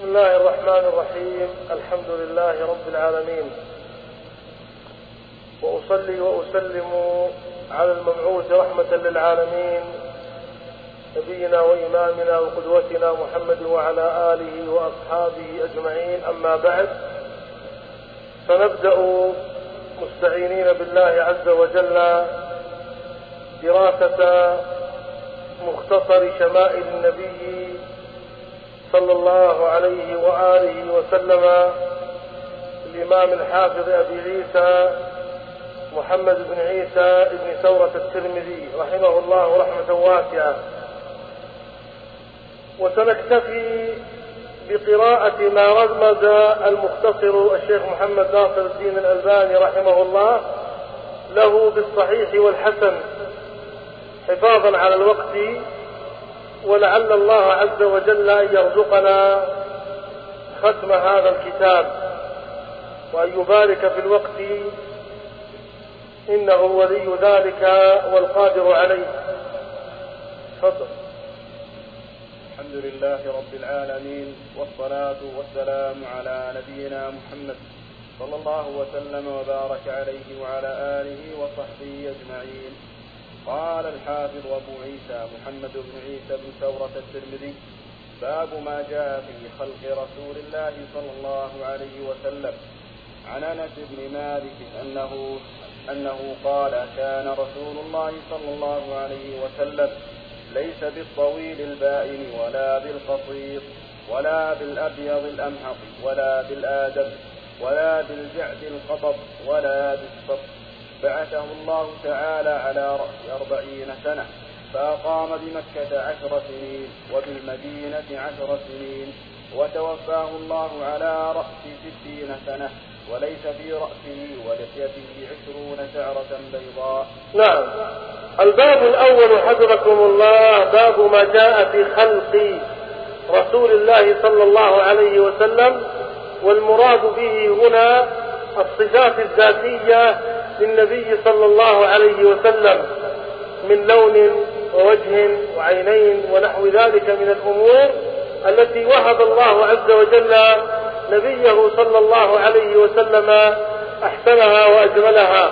بسم الله الرحمن الرحيم. الحمد لله رب العالمين. وأصلي وأسلم على المبعوث رحمة للعالمين. نبينا وإمامنا وقدوتنا محمد وعلى آله وأصحابه أجمعين. أما بعد فنبدأ مستعينين بالله عز وجل دراسة مختصر شمائل النبي صلى الله عليه وآله وسلم الإمام الحافظ أبي عيسى محمد بن عيسى بن ثورة الترمذي رحمه الله رحمة واسعة. وسنكتفي بقراءة ما رمز المختصر الشيخ محمد ناصر الدين الألباني رحمه الله له بالصحيح والحسن حفاظا على الوقت. ولعل الله عز وجل أن يرزقنا ختم هذا الكتاب وأن يبارك في الوقت إنه ولي ذلك والقادر عليه. تفضل. الحمد لله رب العالمين والصلاة والسلام على نبينا محمد صلى الله وسلم وبارك عليه وعلى آله وصحبه أجمعين. قال الحافظ أبو عيسى محمد بن عيسى بن ثورة الترمذي باب ما جاء في خلق رسول الله صلى الله عليه وسلم. عن أنس بن مالك أنه أنه قال كان رسول الله صلى الله عليه وسلم ليس بالطويل البائن ولا بالقصير ولا بالأبيض الامحق ولا بالآدم ولا بالجعد القطب ولا بالصف. بعثه الله تعالى على رأس أربعين سنة فأقام بمكة عشر سنين وبالمدينة عشر سنين وتوفاه الله على رأس ستين سنة وليس في رأسه ولحيته عشرون شعرة بيضاء. نعم. الباب الأول حفظكم الله باب ما جاء في خلق رسول الله صلى الله عليه وسلم والمراد به هنا الصفات الذاتية للنبي صلى الله عليه وسلم من لون ووجه وعينين ونحو ذلك من الأمور التي وهب الله عز وجل نبيه صلى الله عليه وسلم أحسنها وأجملها.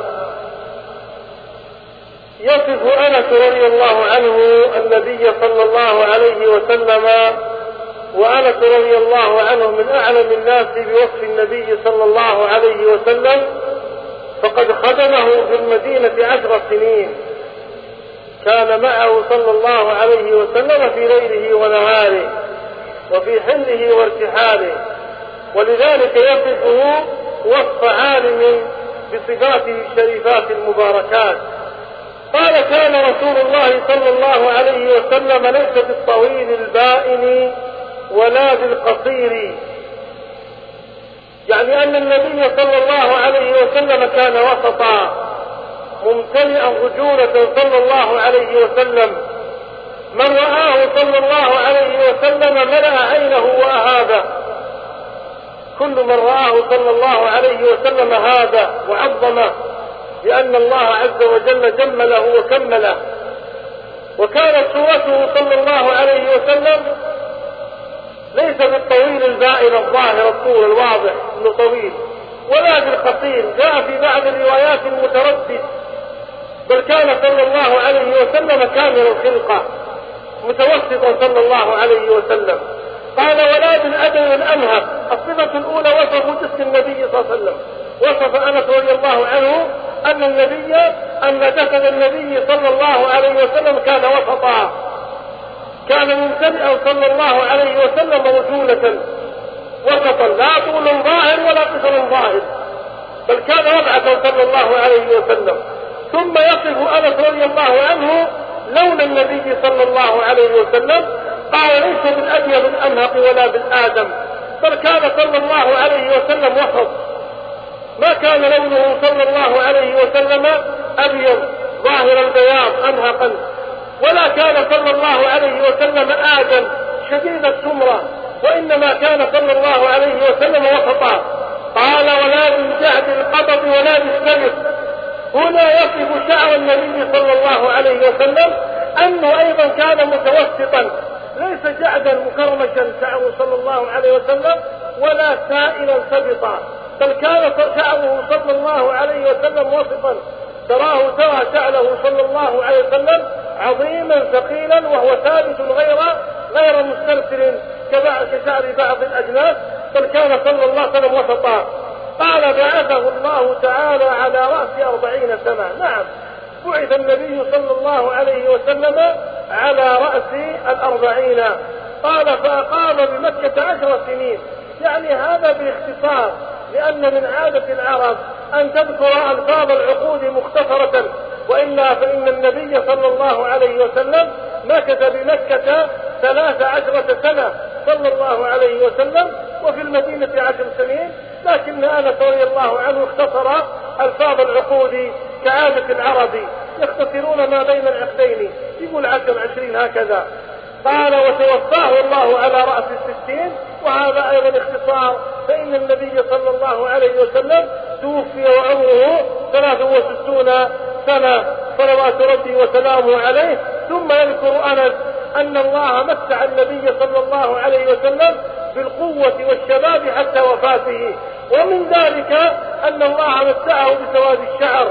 يصف أنس رضي الله عنه النبي صلى الله عليه وسلم وأنس رضي الله عنه من أعلم الناس بوصف النبي صلى الله عليه وسلم فقد خدمه في المدينة عشر سنين. كان معه صلى الله عليه وسلم في ليله ونهاره وفي حله وارتحاله. ولذلك يصفه وصف عالم بصفاته الشريفات المباركات. قال كان رسول الله صلى الله عليه وسلم ليس بالطويل البائن ولا بالقصير يعني أن النبي صلى الله عليه وسلم كان وسطا ممتلئا رجولة صلى الله عليه وسلم. من رآه صلى الله عليه وسلم ملأ عينه وأهابه. كل من رآه صلى الله عليه وسلم هذا وعظمه لأن الله عز وجل جمله وكمله. وكانت صورته صلى الله عليه وسلم ليس بالطويل البائن الظاهر الطول الواضح انه طويل ولا بالقصير. جاء في بعض الروايات المتردد بل كان صلى الله عليه وسلم كامل الخلقة متوسطا صلى الله عليه وسلم. قال ولا بالادب الامهق الصفة الأولى وصف جسم النبي صلى الله عليه وسلم. وصف أنس رضي الله عنه أن النبي أن جسد النبي صلى الله عليه وسلم كان وسطا. كان ممتلئا صلى الله عليه وسلم رجولة وسطا لا طول ظاهر ولا قصر ظاهر بل كان وضعة صلى الله عليه وسلم. ثم يصف أنس رضي الله عنه لون النبي صلى الله عليه وسلم. قال ليس بالأبيض الامهق ولا بالآدم بل كان صلى الله عليه وسلم وسط. ما كان لونه صلى الله عليه وسلم أبيض ظاهر البياض امهقا ولا كان صلى الله عليه وسلم آدم شديد السمرة وإنما كان صلى الله عليه وسلم وسطا. قال ولا بالجهد القبض ولا بالسبب هنا يصف شعر النبي صلى الله عليه وسلم أنه أيضا كان متوسطا ليس جعدا مكرمشا شعره صلى الله عليه وسلم ولا سائلا سبطا بل كان شعره صلى الله عليه وسلم وسطا. تراه ترى شعره صلى الله عليه وسلم عظيما ثقيلا وهو ثابت غير غير مسترسل كشعر بعض الأجناس بل كان صلى الله عليه وسلم وسطا. قال بعثه الله تعالى على رأس أربعين سنة. نعم. بعث النبي صلى الله عليه وسلم على رأس الأربعين. قال فأقام بمكة عشر سنين. يعني هذا باختصار لأن من عادة العرب أن تذكر ألفاظ العقود مختصرة وإلا فإن النبي صلى الله عليه وسلم مكث بمكة ثلاث عشرة سنة. صلى الله عليه وسلم وفي المدينة عشر سنين. لكن أنس رضي الله عنه اختصر ألفاظ العقود كعادة العرب يختصرون ما بين العقدين. يقول عشر عشرين هكذا. قال وتوفاه الله على رأس الستين وهذا أيضا اختصار. فإن النبي صلى الله عليه وسلم توفي وعمره ثلاث وستون سنة صلوات ربي وسلامه عليه. ثم يذكر أنس أن الله متع النبي صلى الله عليه وسلم بالقوة والشباب حتى وفاته. ومن ذلك أن الله متعه بسواد الشعر.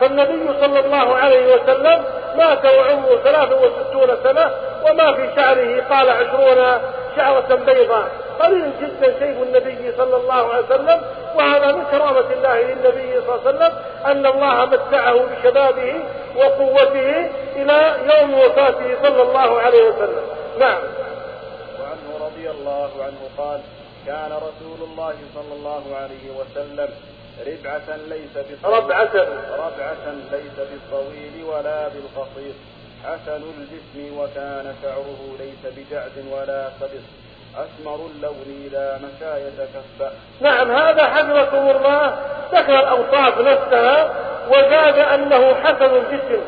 فالنبي صلى الله عليه وسلم مات وعمره ثلاث وستون سنة وما في شعره قال عشرون شعرة بيضاء. قليل جدا شيب النبي صلى الله عليه وسلم وهذا من كرامة الله للنبي صلى الله عليه وسلم أن الله متعه بشبابه وقوته إلى يوم وفاته صلى الله عليه وسلم. نعم. وعنه رضي الله عنه قال كان رسول الله صلى الله عليه وسلم ربعة ليس بالطويل ربعة. ربعة ليس بالطويل ولا بالقصير. حسن الجسم وكان شعره ليس بجعد ولا سبط أسمر اللون إذا مشى يتكفأ نعم هذا حفظكم الله. ذكر الأوصاف نفسها وزاد أنه حسن الجسم.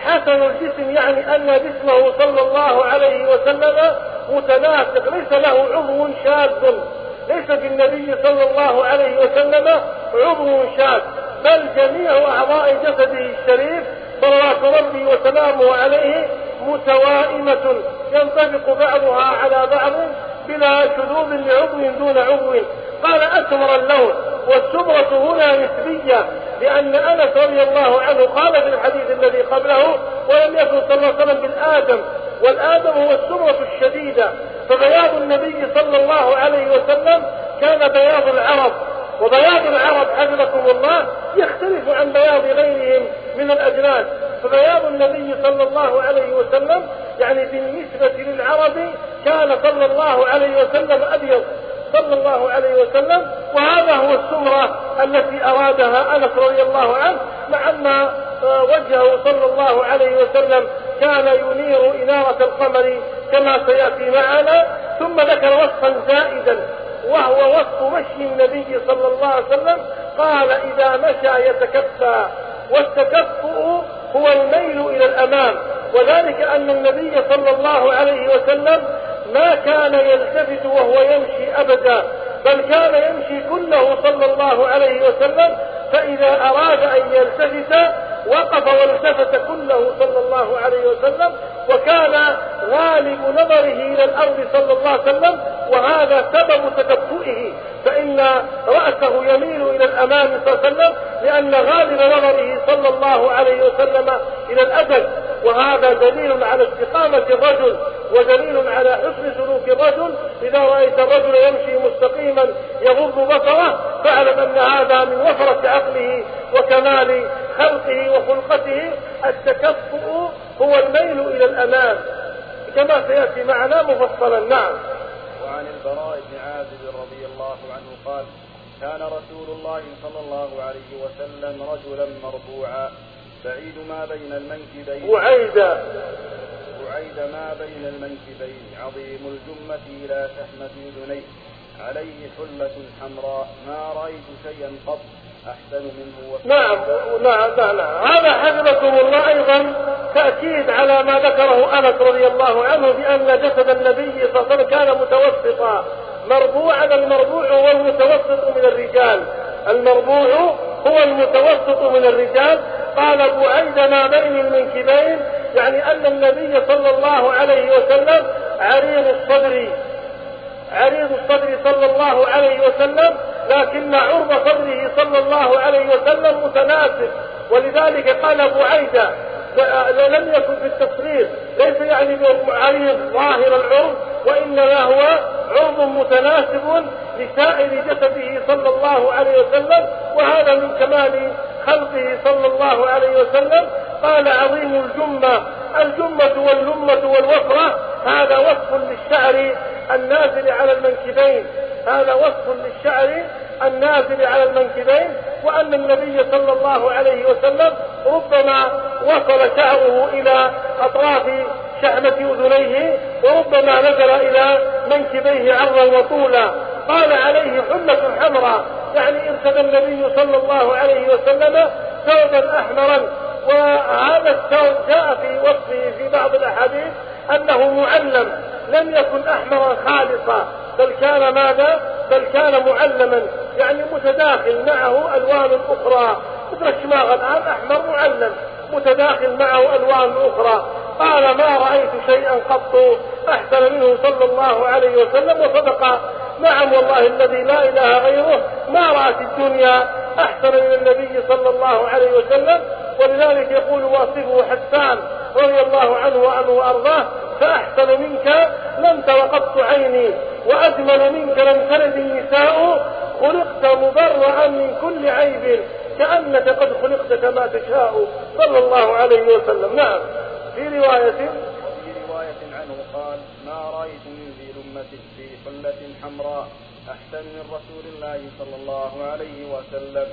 حسن الجسم يعني أن جسمه صلى الله عليه وسلم متناسق. ليس له عضو شاذ. ليس في النبي صلى الله عليه وسلم عضو شاذ. بل جميع أعضاء جسده الشريف صلوات ربي وسلامه عليه متوائمة. ينطبق بعضها على بعض. بلا شذوذ لعضو دون عضو. قال أسمر اللون. والسمرة هنا نسبية لأن أنس رضي الله عنه قال في الحديث الذي قبله ولم يكن صلى الله عليه وسلم بالآدم والآدم هو السمرة الشديدة. فبياض النبي صلى الله عليه وسلم كان بياض العرب. وبياض العرب حفظكم الله يختلف عن بياض غيرهم من الأجناس. فبياض النبي صلى الله عليه وسلم يعني بالنسبة للعرب كان صلى الله عليه وسلم أبيض. صلى الله عليه وسلم. وهذا هو السمرة التي أرادها أنس رضي الله عنه مع أن آه، وجهه صلى الله عليه وسلم كان ينير إنارة القمر كما سيأتي معنا. ثم ذكر وصفا زائدا وهو وصف مشي النبي صلى الله عليه وسلم. قال إذا مشى يتكفى. والتكفؤ هو الميل إلى الأمام. وذلك أن النبي صلى الله عليه وسلم ما كان يلتفت وهو يمشي أبدا بل كان يمشي كله صلى الله عليه وسلم فإذا أراد أن يلتفت وقف والتفت كله صلى الله عليه وسلم وكان غالب نظره إلى الأرض صلى الله عليه وسلم وهذا سبب تدفئه فإن رأسه يميل إلى الأمام صلى الله عليه وسلم لأن غالب نظره صلى الله عليه وسلم إلى الأبد وهذا دليل على استقامة الرجل ودليل على حسن سلوك الرجل. إذا رأيت الرجل يمشي مستقيما يغض بصره فاعلم أن هذا من وفرة عقله وكمال خلقه وخلقته. التكفؤ هو الميل إلى الأمام كما سيأتي معنا مفصلا. نعم. وعن البراء بن عازب رضي الله عنه قال كان رسول الله صلى الله عليه وسلم رجلا مربوعا. بعيد ما بين المنكبين. بعيدا بعيد ما بين المنكبين عظيم الجمة إلى شحمة أذنيه عليه حلة حمراء ما رأيت شيئا قط أحسن منه نعم نعم نعم, نعم. هذا حفظكم الله أيضا تأكيد على ما ذكره أنس رضي الله عنه بأن جسد النبي صلى الله عليه وسلم كان متوسطا. مربوعا المربوع هو المتوسط من الرجال. المربوع هو المتوسط من الرجال. قال بعيد ما بين المنكبين يعني أن النبي صلى الله عليه وسلم عريض الصدر. عريض الصدر صلى الله عليه وسلم لكن عرض صدره صلى الله عليه وسلم متناسب. ولذلك قال أبو عيدة لم يكن في التصغير ليس يعني عريض ظاهر العرض وإنما هو عرض متناسب لسائر جسده صلى الله عليه وسلم وهذا من كمال خلقه صلى الله عليه وسلم قال عظيم الجمة الجمة واللمة والوفرة هذا وصف للشعر النازل على المنكبين. هذا وصف للشعر النازل على المنكبين وأن النبي صلى الله عليه وسلم ربما وصل شعره إلى أطراف شحمة أذنيه وربما نزل إلى منكبيه عرضا وطولا. قال عليه حلة حمراء يعني ارتدى النبي صلى الله عليه وسلم ثوبا أحمرا وهذا الثوب جاء في وصفه في بعض الأحاديث أنه معلم لم يكن أحمرا خالصا بل كان ماذا؟ بل كان معلما يعني متداخل معه ألوان أخرى. مثل الشماغ الآن؟ أحمر معلم متداخل معه ألوان أخرى. قال ما رأيت شيئا قط أحسن منه صلى الله عليه وسلم وصدق. نعم والله الذي لا إله غيره ما رأت الدنيا أحسن من النبي صلى الله عليه وسلم. ولذلك يقول واصفه حسان رضي الله عنه وعنه وأرضاه فأحسن منك لم توقفت عيني وأجمل منك لم تلد النساء خلقت مبرعا من كل عيب كأنك قد خلقت كما تشاء. صلى الله عليه وسلم. نعم. في رواية في رواية عنه قال ما رأيت من ذي لمة في حلة حمراء أحسن من رسول الله صلى الله عليه وسلم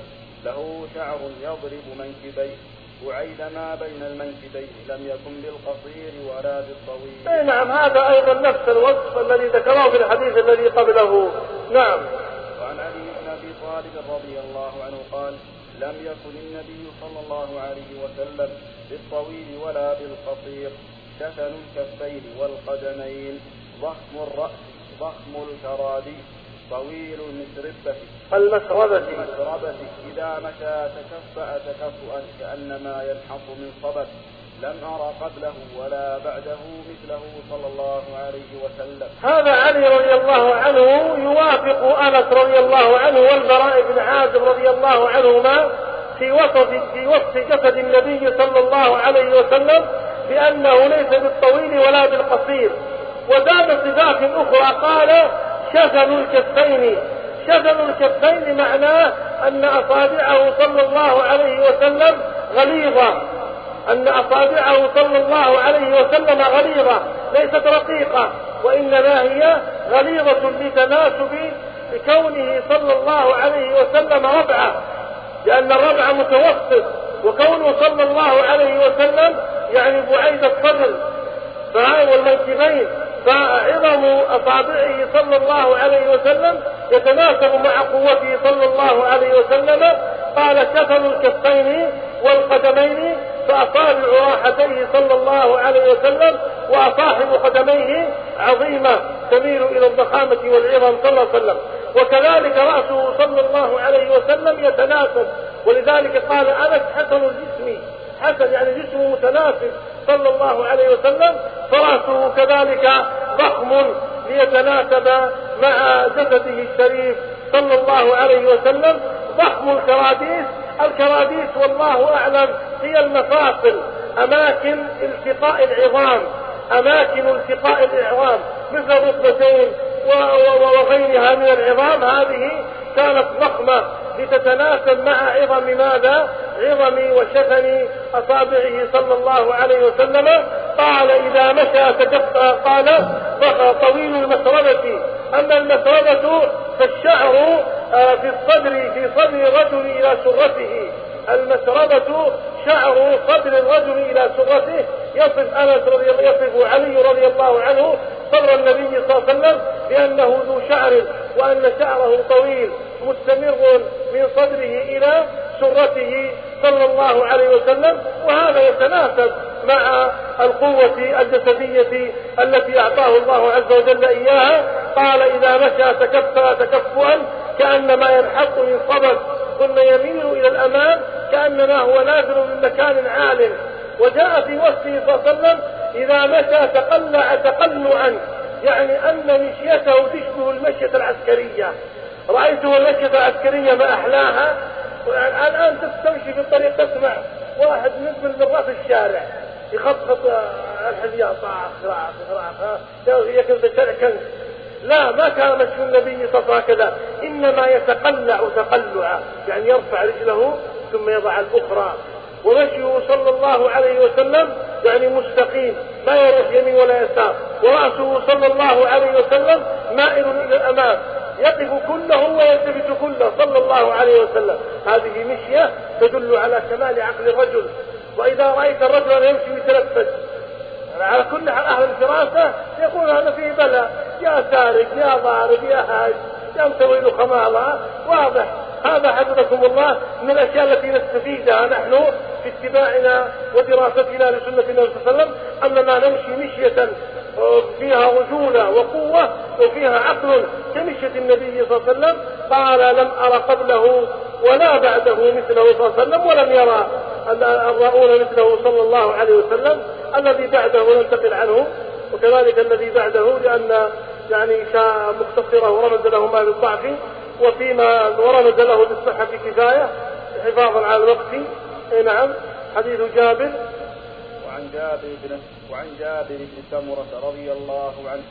له شعر يضرب منكبيه. وعيد ما بين المنكبين لم يكن بالقصير ولا بالطويل. اي نعم هذا أيضا نفس الوصف الذي ذكره في الحديث الذي قبله. نعم. وعن علي بن أبي طالب رضي الله عنه قال لم يكن النبي صلى الله عليه وسلم بالطويل ولا بالقصير. شفن الكفين والقدمين ضخم الرأس ضخم الكراديس طويل المسربة المسربة المسربة إذا مشى تكفأ تكفؤا كأنما ينحط من صبت. لم أرى قبله ولا بعده مثله صلى الله عليه وسلم. هذا علي رضي الله عنه يوافق أنس رضي الله عنه والبراء بن عازب رضي الله عنهما في وصف في وصف جسد النبي صلى الله عليه وسلم بأنه ليس بالطويل ولا بالقصير. وزاد صفات أخرى قال شفن الكفين شفن الكفين معناه أن أصابعه صلى الله عليه وسلم غليظة. أن أصابعه صلى الله عليه وسلم غليظة. ليست رقيقة. وإنما هي غليظة لتناسب بكونه صلى الله عليه وسلم ربعة. لأن الربع متوسط. وكونه صلى الله عليه وسلم يعني بعيد الصدر. والمنكبين فعظم أصابعه صلى الله عليه وسلم يتناسب مع قوته صلى الله عليه وسلم. قال كفن الكفين والقدمين فأصابع راحتيه صلى الله عليه وسلم وأصاحب قدميه عظيمة تميل إلى الضخامة والعظم صلى الله عليه وسلم. وكذلك رأسه صلى الله عليه وسلم يتناسب. ولذلك قال أنس حسن الجسم. حسن يعني جسمه متناسب صلى الله عليه وسلم. فرأسه كذلك ضخم ليتناسب مع جسده الشريف صلى الله عليه وسلم. ضخم الكراديس. الكراديس والله أعلم هي المفاصل أماكن التقاء العظام أماكن التقاء العظام. مثل الركبتين وغيرها من العظام. هذه كانت ضخمة لتتناسب مع عظم ماذا؟ عظم وشفن أصابعه صلى الله عليه وسلم. قال إذا مشى تجفى قال طويل المسردة. أما المسردة فالشعر آه، في الصدر في صدر الرجل إلى سرته. المسردة شعر صدر الرجل إلى سرته. يصف أنس رضي الله يصف علي رضي الله عنه صدر النبي صلى الله عليه وسلم بأنه ذو شعر وأن شعره طويل مستمر من صدره إلى سرته صلى الله عليه وسلم. وهذا يتناسب مع القوة الجسدية التي أعطاه الله عز وجل إياها قال إذا مشى تكفى تكفؤا كأنما ينحط من صبب ثم يميل إلى الأمام كأنما هو نازل من مكان عال. وجاء في وصفه صلى الله عليه وسلم إذا مشى تقلع تقلعا. يعني أن مشيته تشبه المشية العسكرية. رأيته المشية العسكرية ما أحلاها الآن تمشي في الطريق تسمع واحد من مرات الشارع. يخطط الحذيان طاعة خراعة خراعة هي كذا شارع كنز لا ما كان مشي النبي صلى الله عليه وسلم. إنما يتقلع تقلعا. يعني يرفع رجله ثم يضع الأخرى. ومشيه صلى الله عليه وسلم. يعني مستقيم لا يروح يمين ولا يسار. ورأسه صلى الله عليه وسلم مائل إلى الأمام. يقف كله ويلتفت كله صلى الله عليه وسلم. هذه مشية تدل على كمال عقل الرجل. وإذا رأيت الرجل يمشي يتلفت على كل حال أهل الفراسة يقول هذا فيه بلاء. يا سارق يا ضارب يا هاج يا مسوي له خمالة واضح. هذا حفظكم الله من الأشياء التي نستفيدها نحن في اتباعنا ودراستنا لسنة النبي صلى الله عليه وسلم أننا نمشي مشية فيها رجولة وقوة وفيها عقل كمشية النبي صلى الله عليه وسلم. قال لم أر قبله ولا بعده مثله صلى الله عليه وسلم ولم يرى. الراؤون مثله صلى الله عليه وسلم الذي بعده ننتقل عنه وكذلك الذي بعده لأن يعني مختصرة ورمز له ما بالضعف وفيما ورمز له بالصحة كفاية حفاظا على الوقت. نعم. حديث جابر. وعن جابر بن وعن جابر بن سمرة رضي الله عنه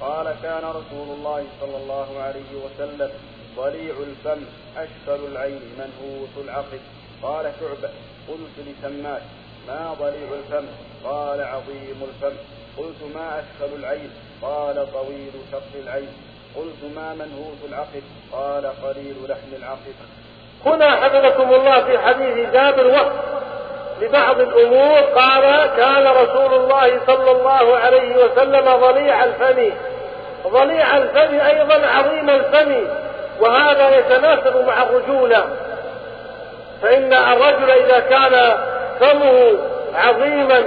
قال كان رسول الله صلى الله عليه وسلم ضليع الفم أشكل العين منهوس العقل قال شعبة قلت لسماك ما ضليع الفم؟ قال عظيم الفم. قلت ما أشكل العين؟ قال طويل شق العين. قلت ما منهوس العقل قال قليل لحم العقل هنا حفظكم الله في حديث جابر وقت لبعض الأمور قال كان رسول الله صلى الله عليه وسلم ضليع الفم. ضليع الفم أيضا عظيم الفم وهذا يتناسب مع الرجولة فإن الرجل إذا كان فمه عظيما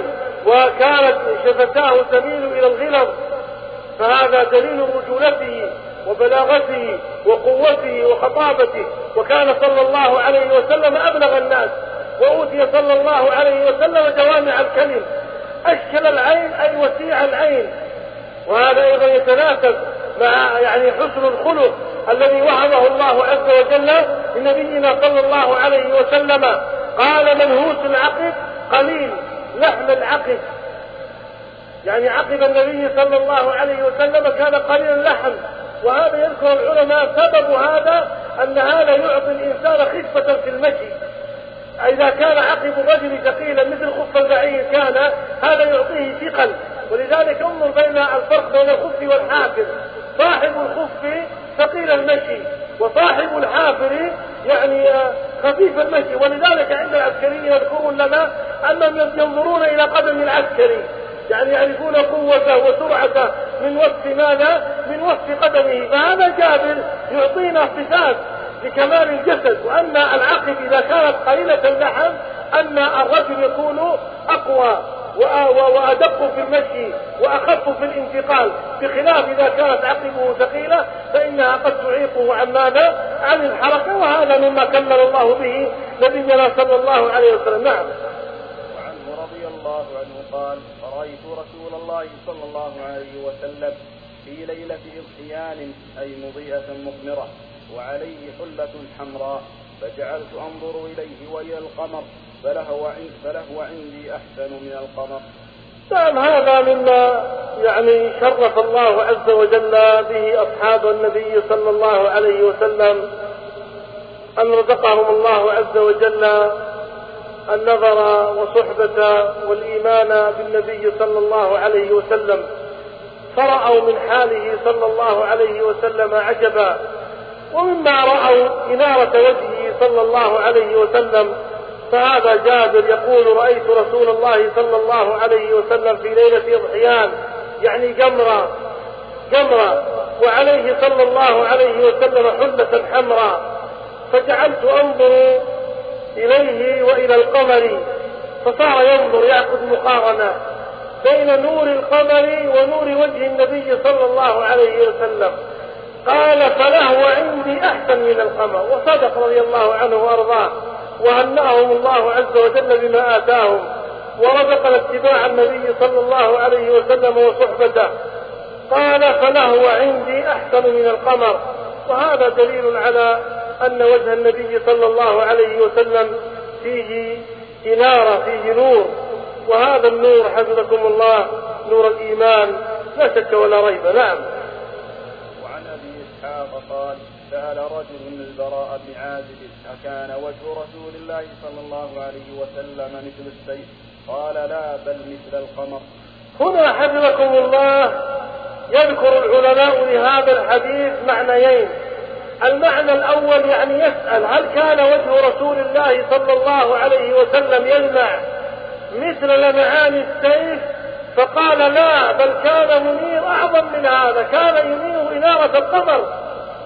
وكانت شفتاه تميل إلى الغلظ فهذا دليل رجولته وبلاغته وقوته وخطابته. وكان صلى الله عليه وسلم أبلغ الناس وأوتي صلى الله عليه وسلم جوامع الكلم. أشكل العين أي وسيع العين. وهذا أيضا يتناسب مع يعني حسن الخلق الذي وهبه الله عز وجل لنبينا صلى الله عليه وسلم قال منهوس العقب قليل لحم العقب يعني عقب النبي صلى الله عليه وسلم كان قليل اللحم. وهذا يذكر العلماء سبب هذا أن هذا يعطي الإنسان خفة في المشي. إذا كان عقب الرجل ثقيلا مثل خف البعير كان هذا يعطيه ثقل. ولذلك انظر بين الفرق بين الخف والحافر. صاحب الخف ثقيل المشي وصاحب الحافر يعني خفيف المشي. ولذلك عند العسكريين يذكرون لنا أنهم ينظرون إلى قدم العسكري يعني يعرفون قوته وسرعته من وصف ماذا؟ من وصف قدمه. فهذا جابر يعطينا صفات لكمال الجسد. وأن العقب إذا كانت قليلة اللحم أن الرجل يكون أقوى. وأدق في المشي وأخف في الانتقال بخلاف إذا كانت عقبه ثقيلة فإنها قد تعيقه عن ماذا؟ عن الحركة وهذا مما كمل الله به نبينا صلى الله عليه وسلم نعم وعنه رضي الله عنه قال رأيت رسول الله صلى الله عليه وسلم في ليلة إضحيان أي مضيئة مقمرة وعليه حلة حمراء فجعلت أنظر إليه وإلى القمر فلهو, فلهو عندي أحسن من القمر. نعم هذا مما يعني شرف الله عز وجل به أصحاب النبي صلى الله عليه وسلم. أن رزقهم الله عز وجل النظر وصحبة والإيمان بالنبي صلى الله عليه وسلم. فرأوا من حاله صلى الله عليه وسلم عجبا ومما رأوا إنارة وجهه صلى الله عليه وسلم. فهذا جابر يقول رأيت رسول الله صلى الله عليه وسلم في ليلة إضحيان يعني جمرة جمرة وعليه صلى الله عليه وسلم حلة حمراء. فجعلت أنظر إليه وإلى القمر فصار ينظر يأخذ مقارنة بين نور القمر ونور وجه النبي صلى الله عليه وسلم. قال فلهو عندي أحسن من القمر. وصدق رضي الله عنه وأرضاه. وهنأهم الله عز وجل بما آتاهم ورزقنا اتباع النبي صلى الله عليه وسلم وصحبته. قال فلهو عندي أحسن من القمر. وهذا دليل على أن وجه النبي صلى الله عليه وسلم فيه إنارة فيه نور. وهذا النور حفظكم الله نور الإيمان. لا شك ولا ريب. نعم. وعن أبي إسحاق قال سأل رجل البراء بن عازب أكان وجه رسول الله صلى الله عليه وسلم مثل السيف. قال لا بل مثل القمر. هنا حفظكم الله يذكر العلماء لهذا الحديث معنيين. المعنى الأول يعني يسأل هل كان وجه رسول الله صلى الله عليه وسلم يلمع مثل لمعان السيف؟ فقال لا بل كان منير أعظم من هذا كان ينير إنارة القمر.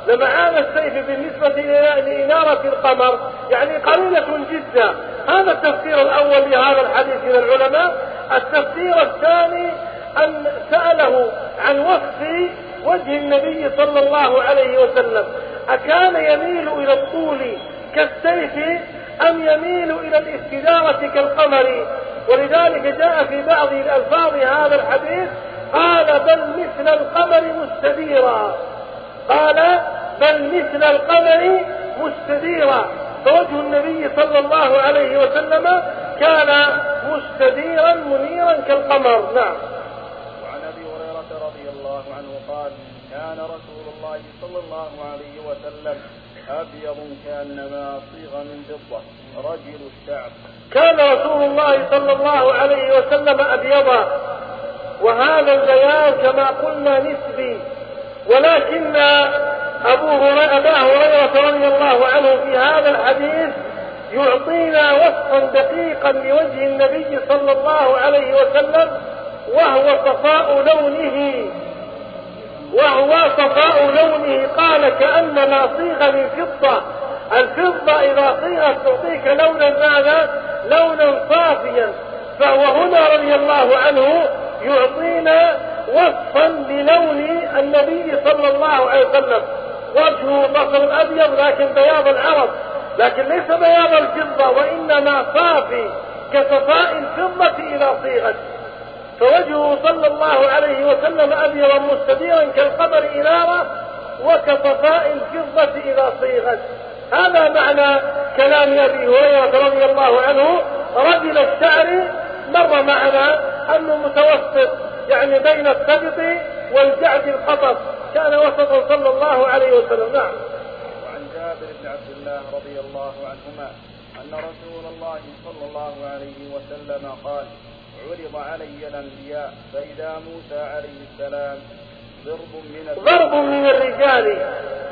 لمعان السيف بالنسبة لإنارة القمر يعني قليلة جدا. هذا التفسير الأول لهذا الحديث من العلماء. التفسير الثاني أن سأله عن وصف وجه النبي صلى الله عليه وسلم. أكان يميل إلى الطول كالسيف أم يميل إلى الاستدارة كالقمر؟ ولذلك جاء في بعض الألفاظ هذا الحديث قال بل مثل القمر مستديرا. قال بل مثل القمر مستديرا. فوجه النبي صلى الله عليه وسلم كان مستديرا منيرا كالقمر. نعم. وعن أبي هريرة رضي الله عنه قال كان رسول الله صلى الله عليه وسلم أبيض كأنما صيغ من فضة. رجل الشعب. كان رسول الله صلى الله عليه وسلم أبيضا. وهذا البيان كما قلنا نسبي. ولكن أبو أبا هريرة رضي الله عنه في هذا الحديث يعطينا وصفا دقيقا لوجه النبي صلى الله عليه وسلم وهو صفاء لونه. وهو صفاء لونه. قال كأنما صيغ من فضة. الفضة إذا صيغت تعطيك لونا ماذا؟ لونا صافيا. فهو هنا رضي الله عنه يعطينا وصفا للون النبي صلى الله عليه وسلم. وجهه بصر ابيض لكن بياض العرب. لكن ليس بياض الفضه وإنما صافي كصفاء الفضة اذا صيغت فوجهه صلى الله عليه وسلم أبيضا مستديرا كالقمر إنارة وكصفاء الفضة اذا صيغت هذا معنى كلام أبي هريرة رضي الله عنه. رجل الشعر مر معنا أنه متوسط يعني بين السبط والجعد الخطب كان وسطا صلى الله عليه وسلم. نعم. وعن جابر بن عبد الله رضي الله عنهما أن رسول الله صلى الله عليه وسلم قال عرض علي الأنبياء فإذا موسى عليه السلام ضرب من ضرب من الرجال.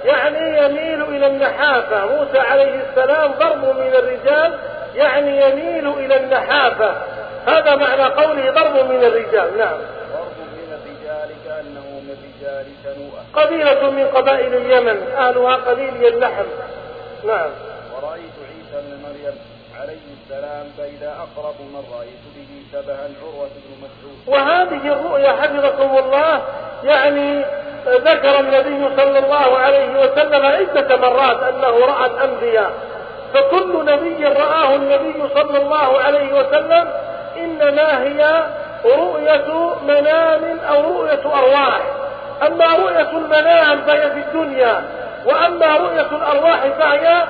يعني يميل إلى النحافة. موسى عليه السلام ضرب من الرجال يعني يميل إلى النحافة. هذا معنى قوله ضرب من الرجال. نعم. قبيلة من قبائل اليمن أهلها قليل اللحم. نعم. ورأيت عيسى بن مريم عليه السلام فإذا أقرب من رأيت به شبها عروة بن مسعود. وهذه الرؤيا حفظكم الله يعني ذكر النبي صلى الله عليه وسلم عدة مرات أنه رأى الأنبياء. فكل نبي رآه النبي صلى الله عليه وسلم إنما هي رؤية منام أو رؤية أرواح. أما رؤية المنام فهي في الدنيا وأما رؤية الأرواح فهي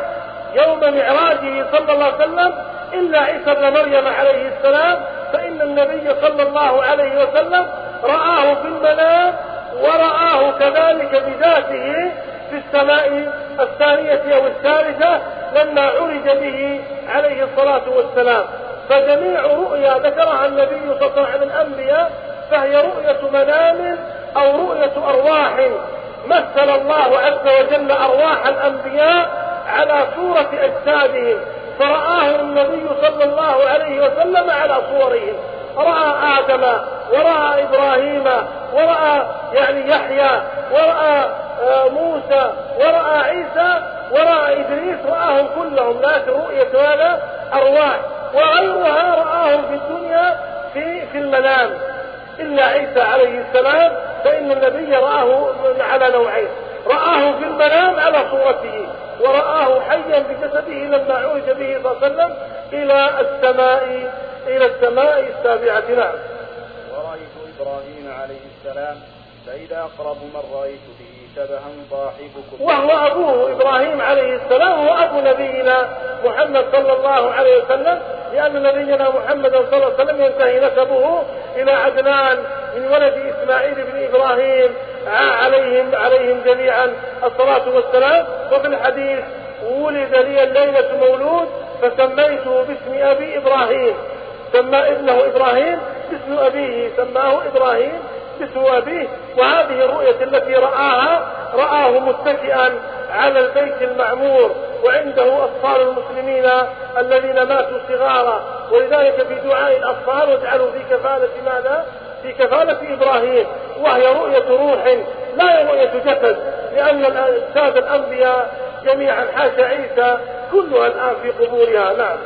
يوم معراجه صلى الله عليه وسلم إلا عيسى بن مريم عليه السلام فإن النبي صلى الله عليه وسلم رآه في المنام ورآه كذلك بذاته في السماء الثانية أو الثالثة لما عرج به عليه الصلاة والسلام. فجميع رؤيا ذكرها النبي صلى الله عليه وسلم عن الأنبياء فهي رؤية منام أو رؤية أرواح. مثل الله عز وجل أرواح الأنبياء على صورة أجسادهم. فرآهم النبي صلى الله عليه وسلم على صورهم. رأى آدم ورأى إبراهيم ورأى يعني يحيى ورأى آه، موسى ورأى عيسى ورأى إدريس. رآهم كلهم. لكن رؤية هذا أرواح. وغيرها رآهم في الدنيا في في المنام. إلا عيسى عليه السلام فإن النبي رآه على نوعين. رآه في المنام على صورته ورآه حيا بجسده لما عرج به صلى الله عليه وسلم إلى السماء إلى السماء السابعة نعم. ورأيت إبراهيم عليه السلام فإذا أقرب من رأيت به شبها صاحبكم وهو أبوه إبراهيم عليه السلام هو أبو نبينا محمد صلى الله عليه وسلم لأن نبينا محمد صلى الله عليه وسلم ينتهي نسبه إلى عدنان من ولد إسماعيل بن إبراهيم عليهم عليهم جميعا الصلاة والسلام. وفي الحديث ولد لي الليلة مولود فسميته باسم أبي إبراهيم. سمى ابنه إبراهيم باسم أبيه سماه إبراهيم باسم أبيه. وهذه الرؤية التي رآها رآه متكئا على البيت المعمور. وعنده أطفال المسلمين الذين ماتوا صغارا. ولذلك في دعاء الأطفال واجعلوا في كفالة ماذا؟ في كفالة إبراهيم وهي رؤية روح لا رؤية جسد لأن السادة الأنبياء جميعا حاشا عيسى كلها الآن في قبورها نعم.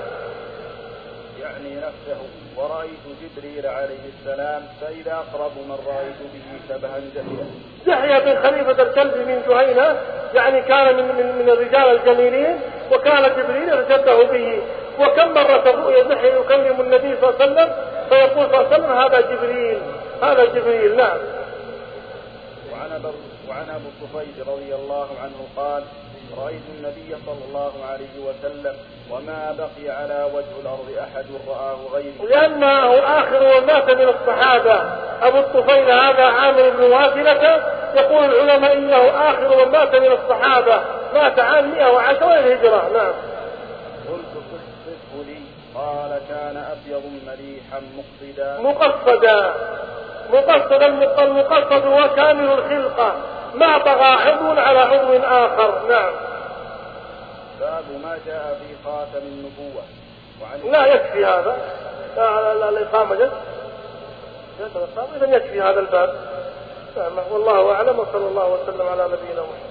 يعني نفسه ورأيت جبريل عليه السلام فإذا أقرب من رأيت به شبها جهيا يحيى بن خليفة الكلب من جهينة يعني كان من, من, من الرجال الجميلين وكان جبريل ارتده به وكم مرة الرؤيا يحيى يكلم النبي صلى الله عليه وسلم فيقول صلى الله عليه وسلم هذا جبريل هذا جبريل نعم. وعن أبو وعن أبو الطفيل رضي الله عنه قال رأيت النبي صلى الله عليه وسلم وما بقي على وجه الأرض أحد رآه غيري لأنه آخر من مات من الصحابة. أبو الطفيل هذا عامر بن واثلة يقول العلماء إنه آخر من مات من الصحابة. مات عام 110 الهجرة نعم. قال كان أبيض مليحا مقصدا. مقصدا. مقصدا المقصد هو كامل الخلقة ما طغى عضو على عضو آخر. نعم. باب ما جاء في خاتم النبوة. وعن لا يكفي هذا. لا لا لا الإقامة جد. إذا يكفي هذا الباب. نعم. والله أعلم. وصلى الله وسلم على نبينا محمد.